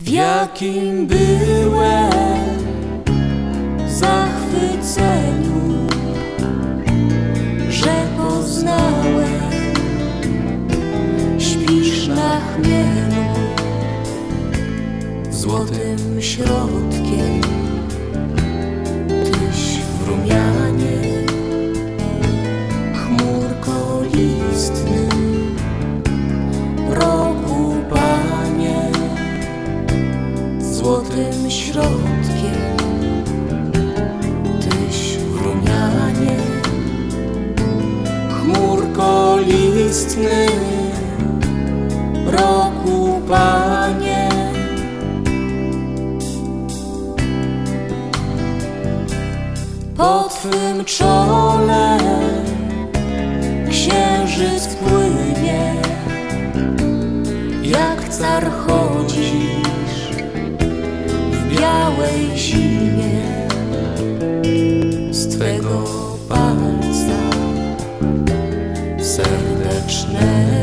w jakim byłem zachwyceniu, że poznałem, śpisz na chmielu, złotym środkiem, tyś w rumianie, listnym, złotym środkiem, tyś w rumianie, chmurko listny, roku panie. Po twym czole księżyc płynie, jak car chodzisz w białej zimie z twego palca. Serdecznego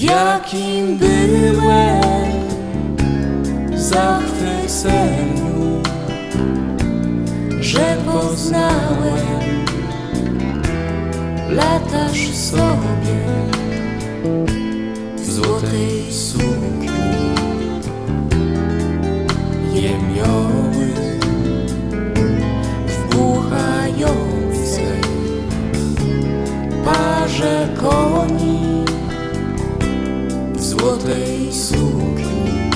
w jakim byłem zachwyceniu że poznałem latasz sobie w złotej sukni. Jemioły w buchającej parze koni złotej sukni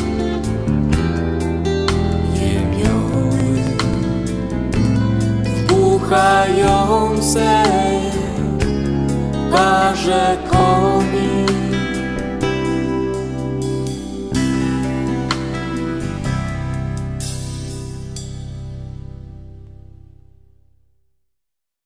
jemioły w buchającej parze koni